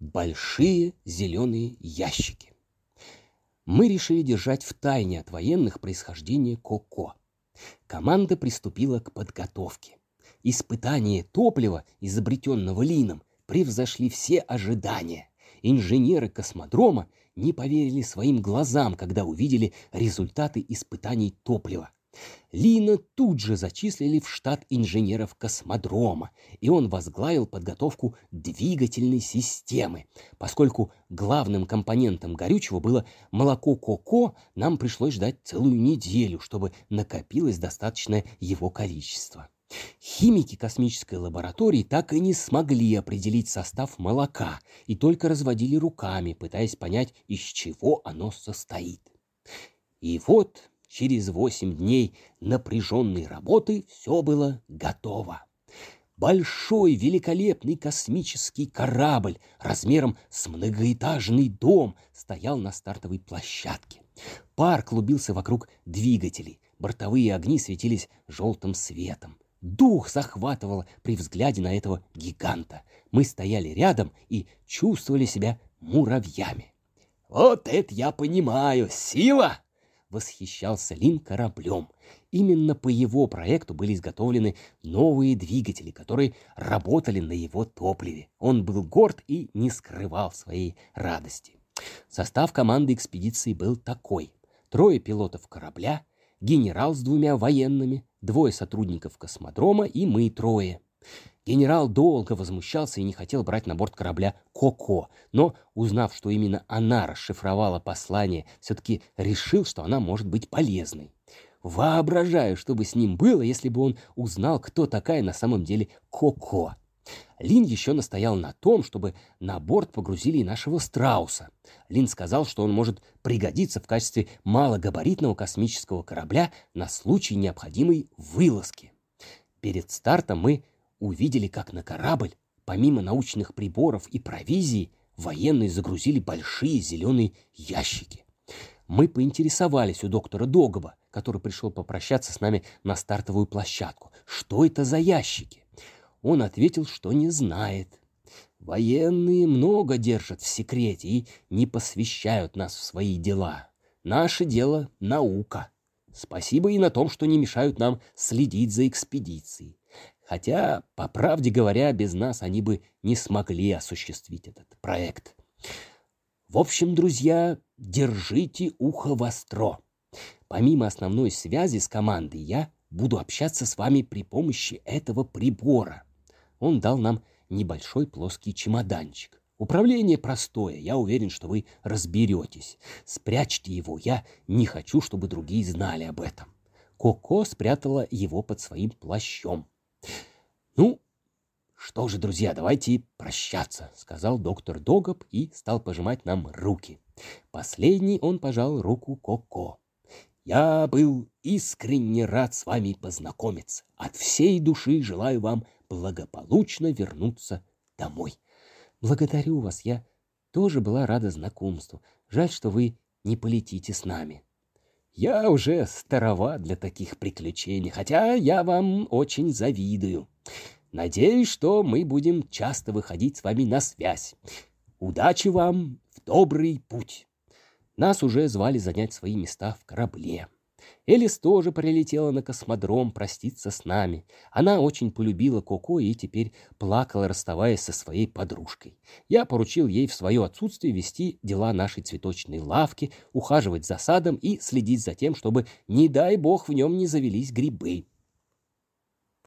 Большие зеленые ящики. Мы решили держать в тайне от военных происхождение Коко. Команда приступила к подготовке. Испытания топлива, изобретенного Лином, превзошли все ожидания. Инженеры космодрома не поверили своим глазам, когда увидели результаты испытаний топлива. Лина тут же зачислили в штат инженеров космодрома, и он возглавил подготовку двигательной системы. Поскольку главным компонентом горючего было молоко коко, нам пришлось ждать целую неделю, чтобы накопилось достаточное его количество. Химики космической лаборатории так и не смогли определить состав молока и только разводили руками, пытаясь понять, из чего оно состоит. И вот Через восемь дней напряженной работы все было готово. Большой великолепный космический корабль размером с многоэтажный дом стоял на стартовой площадке. Пар клубился вокруг двигателей, бортовые огни светились желтым светом. Дух захватывал при взгляде на этого гиганта. Мы стояли рядом и чувствовали себя муравьями. «Вот это я понимаю! Сила!» Восхищался Лин кораблем. Именно по его проекту были изготовлены новые двигатели, которые работали на его топливе. Он был горд и не скрывал своей радости. Состав команды экспедиции был такой. Трое пилотов корабля, генерал с двумя военными, двое сотрудников космодрома и мы трое. Генерал долго возмущался и не хотел брать на борт корабля Коко, но, узнав, что именно она расшифровала послание, все-таки решил, что она может быть полезной. Воображаю, что бы с ним было, если бы он узнал, кто такая на самом деле Коко. Лин еще настоял на том, чтобы на борт погрузили нашего страуса. Лин сказал, что он может пригодиться в качестве малогабаритного космического корабля на случай необходимой вылазки. Перед стартом мы увидели, как на корабль, помимо научных приборов и провизии, военные загрузили большие зеленые ящики. Мы поинтересовались у доктора Догоба, который пришел попрощаться с нами на стартовую площадку, что это за ящики. Он ответил, что не знает. Военные много держат в секрете и не посвящают нас в свои дела. Наше дело — наука. Спасибо и на том, что не мешают нам следить за экспедицией. Хотя, по правде говоря, без нас они бы не смогли осуществить этот проект. В общем, друзья, держите ухо востро. Помимо основной связи с командой, я буду общаться с вами при помощи этого прибора. Он дал нам небольшой плоский чемоданчик. Управление простое, я уверен, что вы разберетесь. Спрячьте его, я не хочу, чтобы другие знали об этом. Коко спрятала его под своим плащом. «Ну, что же, друзья, давайте прощаться», — сказал доктор Догоб и стал пожимать нам руки. Последний он пожал руку Коко. «Я был искренне рад с вами познакомиться. От всей души желаю вам благополучно вернуться домой». «Благодарю вас, я тоже была рада знакомству. Жаль, что вы не полетите с нами». Я уже старова для таких приключений, хотя я вам очень завидую. Надеюсь, что мы будем часто выходить с вами на связь. Удачи вам в добрый путь. Нас уже звали занять свои места в корабле. Элис тоже прилетела на космодром проститься с нами. Она очень полюбила Коко и теперь плакала, расставаясь со своей подружкой. Я поручил ей в свое отсутствие вести дела нашей цветочной лавки, ухаживать за садом и следить за тем, чтобы, не дай бог, в нем не завелись грибы.